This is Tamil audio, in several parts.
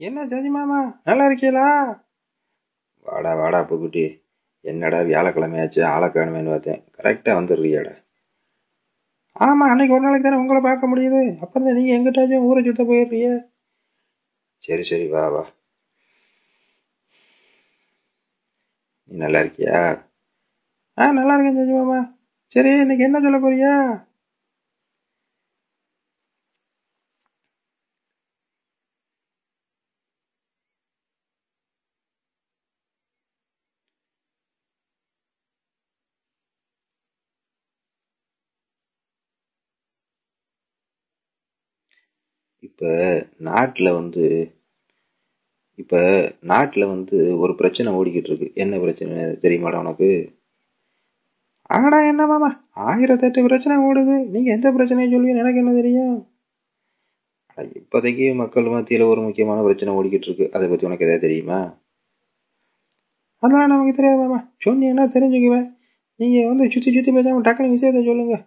என்ன ஜாஜி மாமா நல்லா இருக்கீங்களா வாடா வாடா புகுட்டி என்னடா வியாழக்கிழமையாச்சு ஆளை காணுமேனு பார்த்தேன். கரெக்டாக வந்துடுறியாடா. ஆமாம் அன்னைக்கு ஒரு நாளைக்கு தானே உங்களை பார்க்க முடியுது. அப்புறம் தான் நீங்கள் எங்கிட்டாச்சும் ஊரை சுத்த போயிடுறிய சரி சரி வா வா. நீ நல்லா இருக்கியா? ஆ நல்லா இருக்கேன் ஜாஜி மாமா. சரி இன்னைக்கு என்ன சொல்ல போறியா? இப்போ நாட்டில் வந்து இப்போ நாட்டில் வந்து ஒரு பிரச்சனை ஓடிக்கிட்டு இருக்கு. என்ன பிரச்சனை தெரியுமாடா உனக்கு? ஆடா என்ன மாமா ஆயிரத்தெட்டு பிரச்சனை ஓடுது. நீங்கள் எந்த பிரச்சனையை சொல்லுவீங்க எனக்கு என்ன தெரியும்? இப்போதைக்கு மக்கள் மத்தியில் ஒரு முக்கியமான பிரச்சனை ஓடிக்கிட்டு இருக்கு. அதை பற்றி உனக்கு எதாவது தெரியுமா? அதெல்லாம் நமக்கு தெரியாது மாமா. சொன்னீங்கன்னா தெரிஞ்சுக்குவேன். நீங்கள் வந்து சுற்றி சுற்றி பேசாமல் டக்குனு விஷயத்தை சொல்லுங்கள்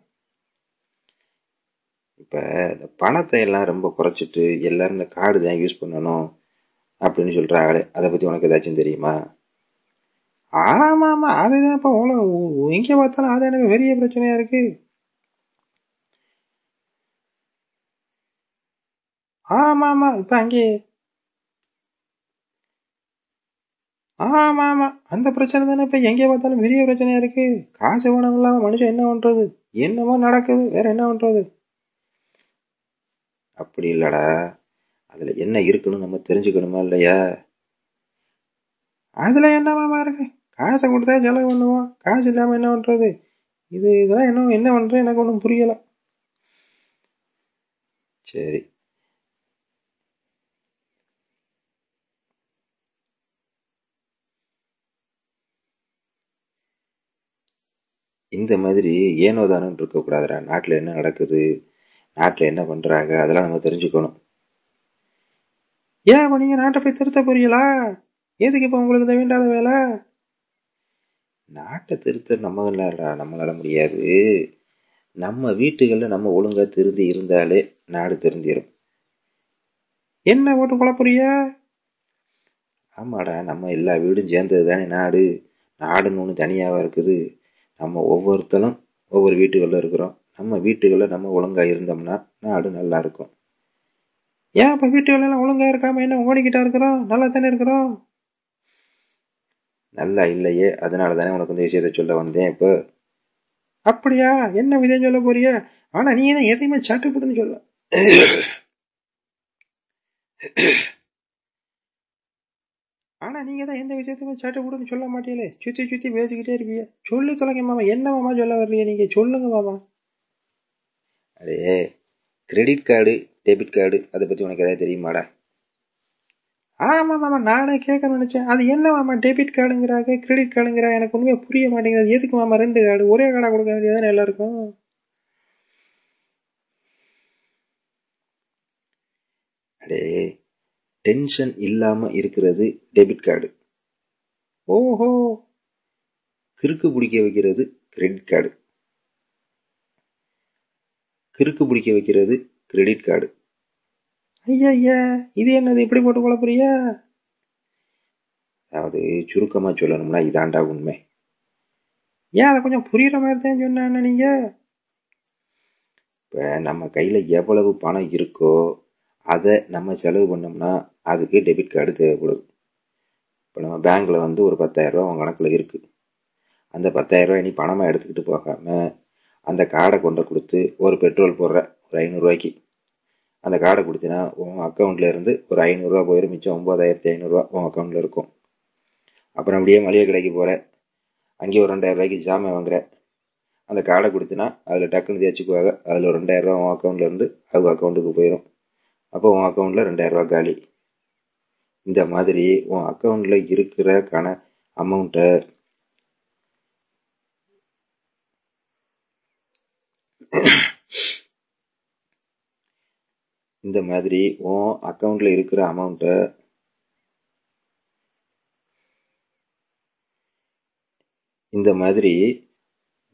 இப்போ இந்த பணத்தை எல்லாம் ரொம்ப குறைச்சிட்டு எல்லாரும் இந்த கார்டு தான் யூஸ் பண்ணணும் அப்படின்னு சொல்கிறாங்களே அதை பற்றி உனக்கு ஏதாச்சும் தெரியுமா? ஆமாம் ஆமாம் அதுதான் இப்போ உலகம் எங்கே பார்த்தாலும் அது எனக்கு பெரிய பிரச்சனையாக இருக்கு. ஆமாம் ஆமாம் இப்போ அங்கே. ஆமாம் ஆமாம் அந்த பிரச்சனை தானே இப்போ எங்கே பார்த்தாலும் பெரிய பிரச்சனையாக இருக்கு. காசு பணம் இல்லாமல் மனுஷன் என்ன பண்ணுறது என்னமோ நடக்குது வேற என்ன பண்ணுறது அப்படி இல்லடா. அதுல என்ன இருக்குன்னு நம்ம தெரிஞ்சுக்கணுமா இல்லையா? அதுல என்ன மாமா இருக்கு காசை கொடுத்தா செலவு பண்ணுவோம். காசு இல்லாம என்ன பண்றது? இது இதெல்லாம் என்ன என்ன பண்றது? எனக்கு ஒன்றும் புரியல. சரி. இந்த மாதிரி ஏனோ இருக்கக்கூடாதுடா. நாட்டில் என்ன நடக்குது? நாட்டில் என்ன பண்ணுறாங்க அதெல்லாம் நம்ம தெரிஞ்சுக்கணும். ஏன் நீங்கள் நாட்டை போய் திருத்த போறீங்களா? எதுக்கு இப்போ உங்களுக்கு இந்த வேண்டாத வேலை? நாட்டை திருத்த நம்மளாடா நம்மளால முடியாது. நம்ம வீட்டுகளில் நம்ம ஒழுங்கா திருந்தி இருந்தாலே நாடு திருந்திடும் என்ன ஓட்டு குழப்புறிய ஆமாடா நம்ம எல்லா வீடும் சேர்ந்தது தானே நாடு. நாடுன்னு ஒன்று தனியாக இருக்குது. நம்ம ஒவ்வொருத்தரும் ஒவ்வொரு வீட்டுகளில் இருக்கிறோம். நம்ம வீட்டுகளில் நம்ம ஒழுங்கா இருந்தோம்னா நாடு நல்லா இருக்கும். ஏன் இப்போ வீட்டுகளெல்லாம் ஒழுங்காக ஒழுங்கா என்ன ஓடிக்கிட்டா இருக்கிறோம்? நல்லா தானே இருக்கிறோம்? நல்லா இல்லையே அதனால தானே உனக்கு இந்த விஷயத்த சொல்ல வந்தேன் இப்போ. அப்படியா? என்ன விதம் சொல்ல போறிய? ஆனா நீ தான் எதையுமே சட்டுப்புட்டுன்னு சொல்ல. ஆனா நீங்க தான் எந்த விஷயத்தையுமே சட்டுப்புட்டுன்னு சொல்ல மாட்டீங்களே. சுத்தி சுத்தி பேசிக்கிட்டே இருப்பீங்க. சொல்லி தொலைங்க மாமா என்ன மாமா சொல்ல வர்றீங்க நீங்க? சொல்லுங்க மாமா. அடே கிரெடிட் கார்டு டெபிட் கார்டு அதை பற்றி உனக்கு எதாவது தெரியுமாடா? ஆமா மாமா நானே கேட்க நினைச்சேன். அது என்ன மாமா டெபிட் கார்டுங்கிறாங்க கிரெடிட் கார்டுங்கிறாங்க எனக்கு ஒண்ணுமே புரிய மாட்டேங்குது. எதுக்கு மாமா ரெண்டு கார்டு ஒரே கார்டா கொடுக்க வேண்டியதானே எல்லாருக்கும்? அடே டென்ஷன் இல்லாம இருக்கிறது டெபிட் கார்டு ஓஹோ. கிறுக்கு பிடிக்க வைக்கிறது கிரெடிட் கார்டு கிறுக்கு பிடிக்க வைக்கிறது கிரெடிட் கார்டு ஐயா ஐயா இது என்னது? இப்படி போட்டு குழப்பறியா அதாவது சுருக்கமாக சொல்லணும்னா இதாண்டா உண்மை. ஏன் அதை கொஞ்சம் புரியுற மாதிரி தான் சொன்ன நீங்க? இப்போ நம்ம கையில் எவ்வளவு பணம் இருக்கோ அதை நம்ம செலவு பண்ணோம்னா அதுக்கு டெபிட் கார்டு தேவைப்படுது. இப்போ நம்ம பேங்க்கில் வந்து ஒரு பத்தாயிரம் உங்கள் கணக்கில் இருக்குது அந்த பத்தாயிரம் இனி பணமாக எடுத்துக்கிட்டு போகாமல் அந்த கார்டை கொண்டு கொடுத்து ஒரு பெட்ரோல் போடுற ஒரு ஐநூறுரூவாய்க்கு அந்த கார்டை கொடுத்தினா உன் அக்கௌண்ட்டில் இருந்து ஒரு ஐநூறுரூவா போயிடும் மிச்சம் ஒம்பதாயிரத்தி ஐநூறுரூவா உன் அக்கௌண்ட்டில் இருக்கும். அப்புறம் அப்படியே மளிகை கடைக்கு போகிற அங்கேயே ஒரு ரெண்டாயிரம் ரூபாய்க்கு ஜாமான் வாங்குற. அந்த கார்டை கொடுத்தினா அதில் டக்குன்னு தேய்ச்சிக்குவாங்க. அதில் ஒரு ரெண்டாயிரரூவா உன் அக்கௌண்ட்லேருந்து அவங்க அக்கௌண்ட்டுக்கு போயிடும் அப்போ உன் அக்கௌண்ட்டில் ரெண்டாயிரரூவா காலி. இந்த மாதிரி உன் அக்கௌண்ட்டில் இருக்கிற கண அமௌண்ட்டை இந்த மாதிரி உன் அக்கௌண்ட்ல இருக்கிற அமௌண்ட்டை இந்த மாதிரி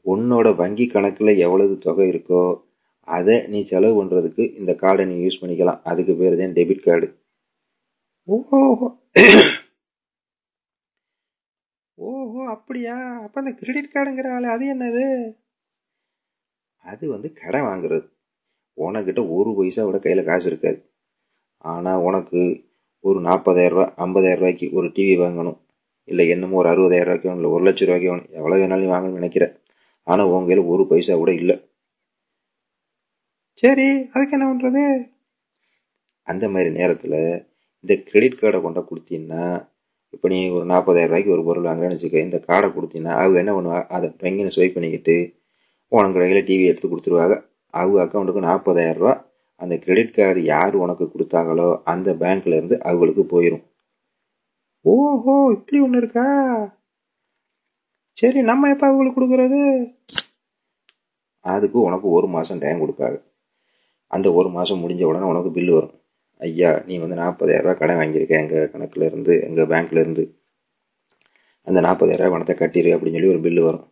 உன்னோட வங்கி கணக்குல எவ்வளவு தொகை இருக்கோ அதை நீ செலவு பண்றதுக்கு இந்த கார்டை நீ யூஸ் பண்ணிக்கலாம். அதுக்கு பேர் தான் டெபிட் கார்டு ஓஹோ. ஓஹோ அப்படியா? அப்ப அந்த கிரெடிட் கார்டுங்கிற ஆளு அது என்னது? அது வந்து கடை வாங்குறது. உனக்கிட்ட ஒரு பைசா விட கையில் காசு இருக்காது. ஆனால் உனக்கு ஒரு நாற்பதாயிரம் ஐம்பதாயிரம் ரூபாய்க்கு ஒரு டிவி வாங்கணும். இல்லை என்னமோ ஒரு அறுபதாயிரம் ரூபாய்க்கு இல்லை ஒரு லட்சம் ரூபாய்க்கு வேணும் எவ்வளோ வேணாலும் வாங்கணும்னு நினைக்கிறேன் ஆனால் உன் கையில் ஒரு பைசா கூட இல்லை. சரி அதுக்கு என்ன பண்ணுறது அந்த மாதிரி நேரத்தில் இந்த கிரெடிட் கார்டை கொண்டா கொடுத்தீங்கன்னா இப்போ நீ ஒரு நாற்பதாயிரம் ரூபாய்க்கு ஒரு பொருள் வாங்குறேன்னு வச்சுக்க இந்த கார்டை கொடுத்தீங்கன்னா அவங்க என்ன பண்ணுவா? அதை பெங்கின ஸ்வைப் பண்ணிக்கிட்டு உனக்கு கடையில் டிவி எடுத்து கொடுத்துருவாங்க. அவங்க அக்கௌண்ட்டுக்கு நாற்பதாயிரம் ரூபா அந்த கிரெடிட் கார்டு யார் உனக்கு கொடுத்தாங்களோ அந்த பேங்க்லேருந்து அவங்களுக்கு போயிடும் ஓஹோ இப்படி ஒன்று இருக்கா? சரி நம்ம எப்போ அவங்களுக்கு கொடுக்குறது? அதுக்கு உனக்கு ஒரு மாதம் டைம் கொடுப்பாங்க அந்த ஒரு மாதம் முடிஞ்ச உடனே உனக்கு பில்லு வரும். ஐயா நீ வந்து நாற்பதாயிரரூவா கடன் வாங்கியிருக்க எங்கள் கணக்கில் இருந்து எங்கள் பேங்க்லேருந்து அந்த நாற்பதாயிரம் ரூபாய் பணத்தை கட்டிடு அப்படின்னு சொல்லி ஒரு பில்லு வரும்.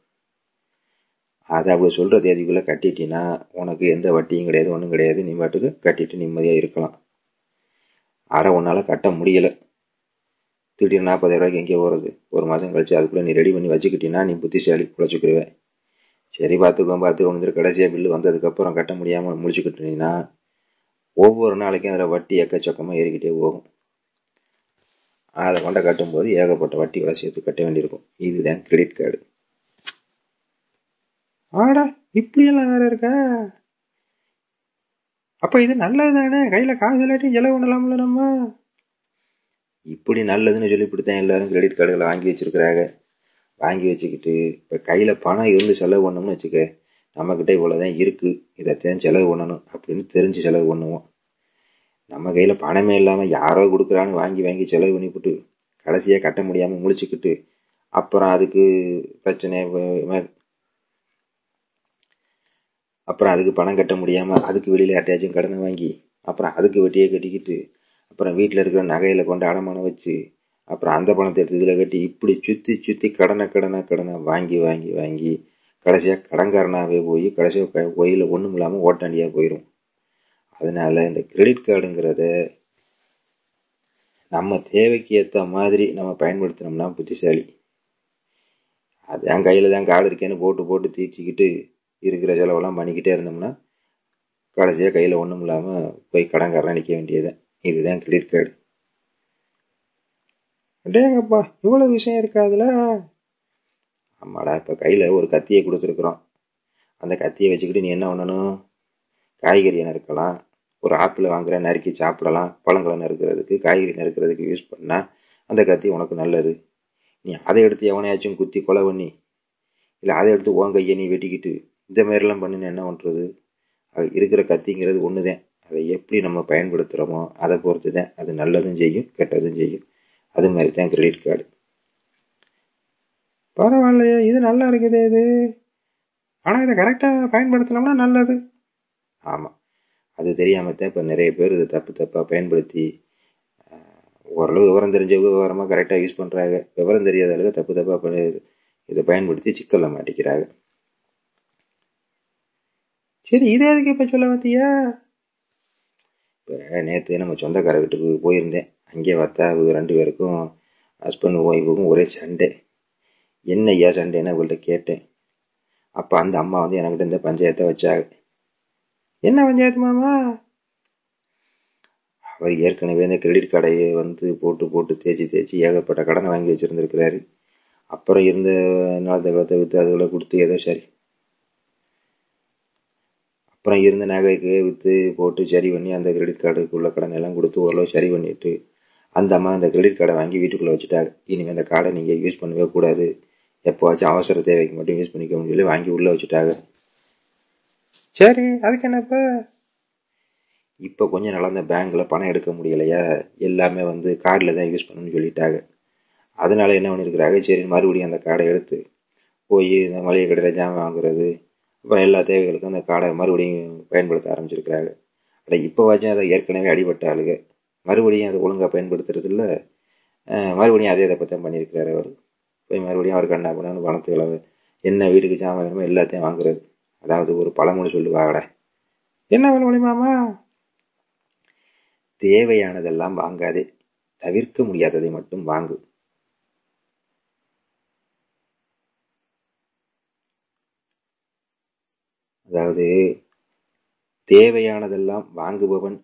அதை அவங்க சொல்கிற தேதிக்குள்ளே கட்டிட்டீங்கன்னா உனக்கு எந்த வட்டியும் கிடையாது ஒன்றும் கிடையாது. நீ பாட்டுக்கு கட்டிட்டு நிம்மதியாக இருக்கலாம். அரை உன்னால் கட்ட முடியலை. திடீர்னு நாற்பதாயிரம் ரூபாய்க்கு எங்கே போகிறது ஒரு மாதம் கழிச்சு அதுக்குள்ளே நீ ரெடி பண்ணி வச்சுக்கிட்டீங்கன்னா நீ புத்திசாலி பிழைச்சிக்கிடுவேன் சரி பார்த்துக்கோ பார்த்துக்கோ வந்து கடைசியாக பில்லு வந்ததுக்கப்புறம் கட்ட முடியாமல் முடிச்சுக்கிட்டீங்கன்னா ஒவ்வொரு நாளைக்கும் அதில் வட்டி எக்கச்சக்கமாக ஏறிக்கிட்டே போகும். அதை கொண்ட கட்டும்போது ஏகப்பட்ட வட்டி சேர்த்து கட்ட வேண்டியிருக்கும். இதுதான் கிரெடிட் கார்டு ஆடா இப்படியெல்லாம் வேற இருக்கா? அப்ப இது நல்லது தானே கையில காசு இல்லாட்டியும் செலவு பண்ணலாம்ல நம்ம? இப்படி நல்லதுன்னு சொல்லி இப்படித்தான் எல்லாரும் கிரெடிட் கார்டுகளை வாங்கி வச்சிருக்கிறாங்க. வாங்கி வச்சுக்கிட்டு இப்ப கையில பணம் இருந்து செலவு பண்ணோம்னு வச்சுக்க நம்ம கிட்ட இவ்வளவுதான் இருக்கு. இதைத்தான் செலவு பண்ணணும் அப்படின்னு தெரிஞ்சு செலவு பண்ணுவோம். நம்ம கையில பணமே இல்லாம யாரோ கொடுக்குறான்னு வாங்கி வாங்கி செலவு பண்ணிவிட்டு கடைசியா கட்ட முடியாம முழிச்சுக்கிட்டு அப்புறம் அதுக்கு பிரச்சனை அப்புறம் அதுக்கு பணம் கட்ட முடியாம அதுக்கு வெளியில யார்ட்டையாச்சும் கடனை வாங்கி அப்புறம் அதுக்கு வட்டியை கட்டிக்கிட்டு அப்புறம் வீட்டில் இருக்கிற நகையில கொண்டு அடமானம் வச்சு அப்புறம் அந்த பணத்தை எடுத்து இதில் கட்டி இப்படி சுற்றி சுற்றி கடனை கடனை கடனை வாங்கி வாங்கி வாங்கி கடைசியாக கடன்காரனாகவே போய் கடைசியாக கோயிலில் ஒன்றும் இல்லாமல் ஓட்டாண்டியாக போயிடும் அதனால இந்த கிரெடிட் கார்டுங்கிறத நம்ம தேவைக்கு ஏற்ற மாதிரி நம்ம பயன்படுத்தினோம்னா புத்திசாலி. அது என் கையில் தான் கார்டு இருக்கேன்னு போட்டு போட்டு தீர்ச்சிக்கிட்டு இருக்கிற செலவெல்லாம் பண்ணிக்கிட்டே இருந்தோம்னா கடைசியாக கையில் ஒன்றும் இல்லாமல் போய் கடன்காரன் நிற்க வேண்டியது. இதுதான் கிரெடிட் கார்டு அடேங்கப்பா இவ்வளோ விஷயம் இருக்காதுல ஆமாடா இப்போ கையில் ஒரு கத்தியை கொடுத்துருக்குறோம். அந்த கத்தியை வச்சுக்கிட்டு நீ என்ன பண்ணணும்? காய்கறியை நறுக்கலாம். ஒரு ஆப்பிள் வாங்குற நறுக்கி சாப்பிடலாம். பழங்களை நறுக்கிறதுக்கு காய்கறி நறுக்கிறதுக்கு யூஸ் பண்ணால் அந்த கத்தி உனக்கு நல்லது. நீ அதை எடுத்து எவனையாச்சும் குத்தி கொலை பண்ணி இல்லை அதை எடுத்து உன் கையை நீ வெட்டிக்கிட்டு இந்த மாதிரிலாம் பண்ணினா என்ன பண்ணுறது அது இருக்கிற கத்திங்கிறது ஒன்று தான் அதை எப்படி நம்ம பயன்படுத்துகிறோமோ அதை பொறுத்து தான் அது நல்லதும் செய்யும் கெட்டதும் செய்யும். அது மாதிரி தான் கிரெடிட் கார்டு பரவாயில்லையே இது நல்லா இருக்குது இது. ஆனால் இதை கரெக்டாக பயன்படுத்தினோம்னா நல்லது. ஆமாம் அது தெரியாமல் தான் இப்போ நிறைய பேர் இதை தப்பு தப்பாக பயன்படுத்தி ஓரளவு விவரம் தெரிஞ்சவங்க விவரமாக கரெக்டாக யூஸ் பண்ணுறாங்க விவரம் தெரியாத அளவுக்கு தப்பு தப்பாக இதை பயன்படுத்தி சிக்கலில் மாட்டிக்கிறாங்க. சரி இதே எதுக்கு இப்போ சொல்ல வந்தியா? இப்போ நேற்று நம்ம சொந்தக்கார வீட்டுக்கு போயிருந்தேன். அங்கே பார்த்தா அவங்க ரெண்டு பேருக்கும் ஹஸ்பண்ட் ஒய்ஃபுக்கும் ஒரே சண்டை. என்ன ஐயா சண்டைன்னு அவங்கள்ட்ட கேட்டேன். அப்போ அந்த அம்மா வந்து என்கிட்ட இந்த பஞ்சாயத்தை வச்சாங்க. என்ன பஞ்சாயத்து மாமா? அவர் ஏற்கனவே இந்த கிரெடிட் கார்டையை வந்து போட்டு போட்டு தேய்ச்சி தேய்ச்சி ஏகப்பட்ட கடனை வாங்கி வச்சிருந்துருக்கிறாரு. அப்புறம் இருந்த நாள் தகவத்தை விற்று அதுகளை கொடுத்து ஏதோ சரி. அப்புறம் இருந்த நகைக்கு விற்று போட்டு சரி பண்ணி அந்த கிரெடிட் கார்டுக்குள்ள கடன் எல்லாம் கொடுத்து ஓரளவு சரி பண்ணிட்டு அந்த அம்மா அந்த கிரெடிட் கார்டை வாங்கி வீட்டுக்குள்ளே வச்சுட்டாங்க. இனிமேல் அந்த கார்டை நீங்கள் யூஸ் பண்ணவே கூடாது. எப்போவாச்சும் அவசர தேவைக்கு மட்டும் யூஸ் பண்ணிக்கணும்னு சொல்லி வாங்கி உள்ளே வச்சுட்டாங்க. சரி அதுக்கு என்னப்பா இப்போ? கொஞ்சம் நாளாக இந்த பேங்க்கில் பணம் எடுக்க முடியலையா? எல்லாமே வந்து கார்டில் தான் யூஸ் பண்ணணும்னு சொல்லிட்டாங்க. அதனால என்ன பண்ணியிருக்கிறாங்க சரி மறுபடியும் அந்த கார்டை எடுத்து போய் இந்த மளிகை கடையில் ஜாமான் வாங்குறது இப்போ எல்லா தேவைகளுக்கும் அந்த காடை மறுபடியும் பயன்படுத்த ஆரம்பிச்சிருக்கிறாங்க. ஆனால் இப்போ வாச்சும் அதை ஏற்கனவே அடிபட்ட ஆளுங்க. மறுபடியும் அதை ஒழுங்காக பயன்படுத்துறதில்ல மறுபடியும் அதே இதை பற்றி பண்ணியிருக்கிறாரு அவர். போய் மறுபடியும் அவருக்கு என்ன பண்ணணும் பணத்துக்களை என்ன வீட்டுக்கு ஜாமான் வேணுமோ எல்லாத்தையும் வாங்குறது. அதாவது ஒரு பழமொழி சொல்லுவாங்கட. என்ன பழமொழி மாமா? தேவையானதெல்லாம் வாங்காதே. தவிர்க்க முடியாததை மட்டும் வாங்கு. அதாவது தேவையானதெல்லாம் வாங்குபவன்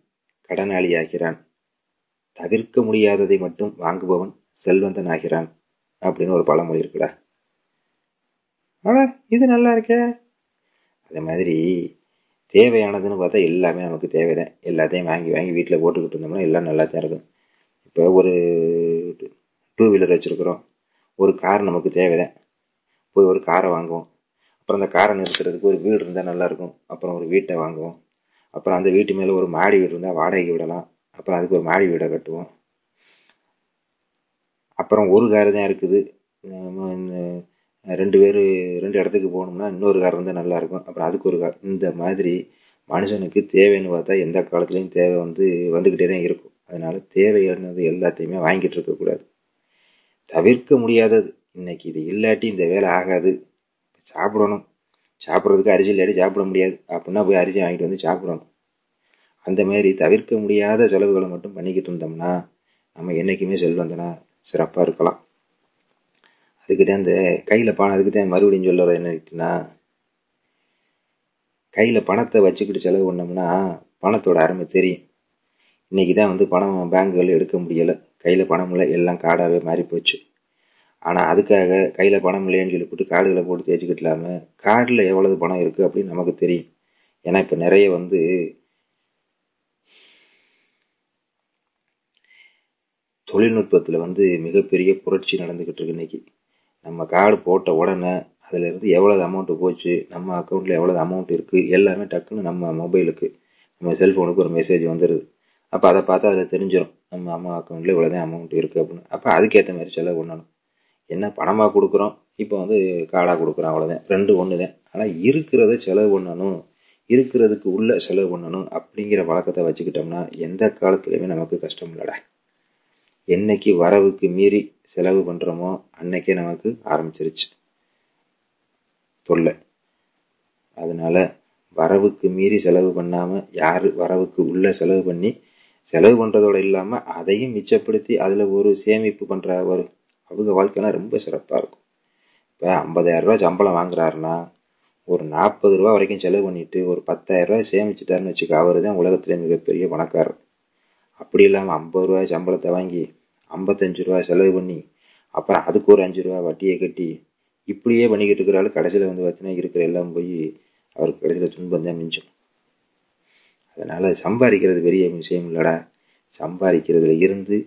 கடனாளியாகிறான். தவிர்க்க முடியாததை மட்டும் வாங்குபவன் செல்வந்தன் ஆகிறான் அப்படின்னு ஒரு பழமொழி இருக்குடா. ஆனா இது நல்லா இருக்கே. அதே மாதிரி தேவையானதுன்னு பார்த்தா எல்லாமே நமக்கு தேவைதான். எல்லாத்தையும் வாங்கி வாங்கி வீட்டில் போட்டுக்கிட்டு இருந்தோம்னா எல்லாம் நல்லா தான் இருக்கும். இப்போ ஒரு டூ வீலர் வச்சுருக்குறோம். ஒரு கார் நமக்கு தேவைதான். போய் ஒரு காரை வாங்குவோம். அப்புறம் அந்த காரை நிறுத்துறதுக்கு ஒரு வீடு இருந்தால் நல்லாயிருக்கும். அப்புறம் ஒரு வீட்டை வாங்குவோம். அப்புறம் அந்த வீட்டு மேலே ஒரு மாடி வீடு இருந்தால் வாடகைக்கு விடலாம். அப்புறம் அதுக்கு ஒரு மாடி வீடை கட்டுவோம். அப்புறம் ஒரு கார் தான் இருக்குது. ரெண்டு பேர் ரெண்டு இடத்துக்கு போகணும்னா இன்னொரு கார் இருந்தால் நல்லாயிருக்கும். அப்புறம் அதுக்கு ஒரு கார். இந்த மாதிரி மனுஷனுக்கு தேவைன்னு பார்த்தா எந்த காலத்துலேயும் தேவை வந்து வந்துக்கிட்டே தான் இருக்கும். அதனால் தேவையானது எல்லாத்தையுமே வாங்கிட்டு இருக்கக்கூடாது. தவிர்க்க முடியாதது. இன்னைக்கு இது இல்லாட்டி இந்த வேலை ஆகாது. சாப்பிடணும். சாப்பிட்றதுக்கு அரிசி இல்லாட்டி சாப்பிட முடியாது. அப்படின்னா போய் அரிசி வாங்கிட்டு வந்து சாப்பிடணும். அந்த மாதிரி தவிர்க்க முடியாத செலவுகளை மட்டும் பண்ணிக்கிட்டு இருந்தோம்னா நம்ம என்றைக்குமே செல்வந்தனா சிறப்பாக இருக்கலாம். அதுக்கு தான் இந்த கையில் பணம் அதுக்கு தான் மறுபடியும் சொல்லுறது என்னன்னா கையில் பணத்தை வச்சுக்கிட்டு செலவு பண்ணோம்னா பணத்தோட அருமை தெரியும். இன்றைக்கி தான் வந்து பணம் பேங்குகள் எடுக்க முடியலை. கையில் பணம் இல்லை எல்லாம் கார்டாகவே மாறி போச்சு ஆனால் அதுக்காக கையில் பணம் இல்லைன்னு சொல்லி போட்டு கார்டுகளை போட்டு தேய்ச்சிக்கிட்டு கார்டில் எவ்வளவு பணம் இருக்குது அப்படின்னு நமக்கு தெரியும். ஏன்னா இப்போ நிறைய வந்து தொழில்நுட்பத்தில் வந்து மிகப்பெரிய புரட்சி நடந்துக்கிட்டு இருக்கு இன்னைக்கு. நம்ம கார்டு போட்ட உடனே அதிலிருந்து எவ்வளோ எவ்வளவு போச்சு நம்ம அக்கௌண்ட்டில் எவ்வளவு அமௌண்ட் இருக்குது எல்லாமே டக்குன்னு நம்ம மொபைலுக்கு நம்ம செல்ஃபோனுக்கு ஒரு மெசேஜ் வந்துடுது அப்போ அதை பார்த்தா அதில் தெரிஞ்சிடும் நம்ம அம்மா அக்கௌண்ட்டில் இவ்வளோதான் அமௌண்ட் இருக்குது அப்படின்னு. அப்போ அதுக்கேற்ற மாதிரி செலவு பண்ணணும். என்ன பணமாக கொடுக்குறோம்? இப்போ வந்து கார்டாக கொடுக்குறோம் அவ்வளோதான் ரெண்டு ஒன்று தான் ஆனால் இருக்கிறத செலவு பண்ணணும். இருக்கிறதுக்கு உள்ள செலவு பண்ணணும் அப்படிங்கிற வழக்கத்தை வச்சுக்கிட்டோம்னா எந்த காலத்துலையுமே நமக்கு கஷ்டம் இல்லைடா. என்னைக்கு வரவுக்கு மீறி செலவு பண்ணுறோமோ அன்னைக்கே நமக்கு ஆரம்பிச்சிருச்சு. தொல்லை. அதனால வரவுக்கு மீறி செலவு பண்ணாமல் யார் வரவுக்கு உள்ள செலவு பண்ணி செலவு பண்ணுறதோட இல்லாமல் அதையும் மிச்சப்படுத்தி அதில் ஒரு சேமிப்பு பண்ணுற ஒரு அவங்க வாழ்க்கைலாம் ரொம்ப சிறப்பாக இருக்கும். இப்போ ஐம்பதாயிரரூவா சம்பளம் வாங்குறாருன்னா ஒரு நாற்பது ரூபா வரைக்கும் செலவு பண்ணிட்டு ஒரு பத்தாயிரரூவா சேமிச்சிட்டாருன்னு சேமிச்சுட்டாருன்னு வச்சுக்க அவர் தான் உலகத்திலே மிகப்பெரிய பணக்காரர். அப்படி இல்லாமல் ஐம்பது ரூபாய் சம்பளத்தை வாங்கி ஐம்பத்தஞ்சு ரூபா செலவு பண்ணி அப்புறம் அதுக்கு ஒரு அஞ்சு ரூபா வட்டியை கட்டி இப்படியே பண்ணிக்கிட்டு இருக்கிறாள் கடைசியில் வந்து பார்த்தீங்கன்னா இருக்கிற எல்லாம் போய் அவருக்கு கடைசியில் துன்பம் தான் மிஞ்சும். அதனால் சம்பாதிக்கிறது பெரிய விஷயம் இல்லைடா. சம்பாதிக்கிறதுல இருந்து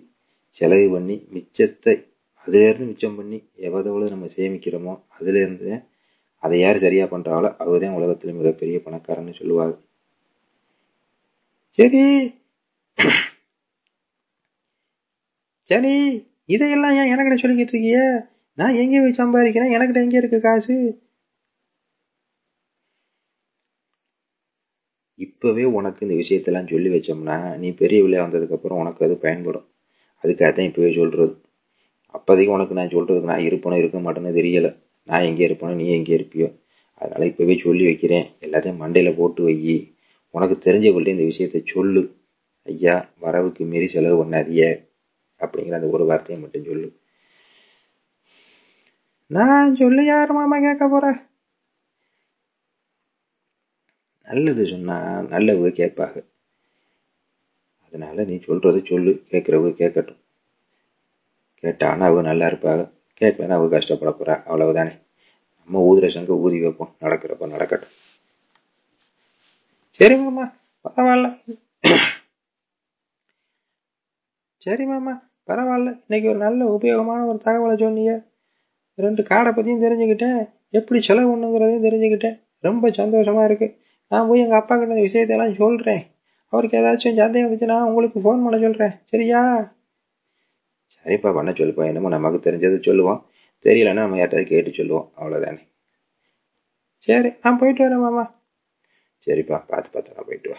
செலவு பண்ணி மிச்சத்தை அதுலேருந்து மிச்சம் பண்ணி எவ்வளவு நம்ம சேமிக்கிறோமோ அதுலேருந்து அதை யார் சரியா அவர் அவர்தான் உலகத்தில் மிகப்பெரிய பணக்காரன்னு சொல்லுவார் சரி. சரி இதையெல்லாம் ஏன் எனக்கிட்ட சொல்லிக்கிட்டு இருக்கிய நான் எங்கே போய் சம்பாதிக்கிறேன்? எனக்கிட்ட எங்கே இருக்கு காசு? இப்போவே உனக்கு இந்த விஷயத்தெல்லாம் சொல்லி வச்சோம்னா நீ பெரிய விளையா வந்ததுக்கப்புறம் உனக்கு அது பயன்படும். அதுக்காக தான் இப்போவே சொல்கிறது அப்போதைக்கு உனக்கு நான் சொல்கிறதுக்கு நான் இருப்பனோ இருக்க மாட்டேன்னு தெரியலை. நான் எங்கே இருப்பனோ நீ எங்கே இருப்பியோ. அதனால் இப்போவே சொல்லி வைக்கிறேன். எல்லாத்தையும் மண்டையில் போட்டு வை. உனக்கு தெரிஞ்சவங்கள்ட்ட இந்த விஷயத்த சொல்லு. ஐயா வரவுக்கு மீறி செலவு பண்ணாதிய அப்படிங்கிற அந்த ஒரு வார்த்தையை மட்டும் சொல்லு. நான் சொல்லி யார் மாமா கேட்க போற? நல்லது சொன்னா நல்லவங்க கேட்பாங்க. அதனால நீ சொல்றது சொல்லு. கேட்கறவங்க கேட்கட்டும். கேட்டானா அவங்க நல்லா இருப்பாங்க. கேட்கலன்னா அவங்க கஷ்டப்பட போறா அவ்வளவுதானே. நம்ம ஊதுற சங்க ஊதி வைப்போம். நடக்கிறப்ப நடக்கட்டும். சரி மாமா. பரவாயில்ல. சரி மாமா. பரவாயில்ல. இன்னைக்கு ஒரு நல்ல உபயோகமான ஒரு தகவலை சொன்னீங்க. ரெண்டு காடை பற்றியும் தெரிஞ்சுக்கிட்டேன். எப்படி செலவு ஒண்ணுங்கிறதையும் தெரிஞ்சுக்கிட்டேன். ரொம்ப சந்தோஷமா இருக்கு. நான் போய் எங்கள் அப்பா கிட்ட விஷயத்தையெல்லாம் சொல்கிறேன் அவருக்கு ஏதாச்சும் சந்தேகம் வந்துச்சுன்னா உங்களுக்கு ஃபோன் பண்ண சொல்கிறேன் சரியா? சரிப்பா பண்ண சொல்லுப்பா. என்னமோ நமக்கு தெரிஞ்சது சொல்லுவோம் தெரியலன்னா நம்ம யார்ட்டாவது கேட்டு சொல்லுவோம். அவ்வளோதானே சரி நான் போயிட்டு வரேன் மாமா. சரிப்பா பார்த்து பார்த்து நான் போயிட்டு வா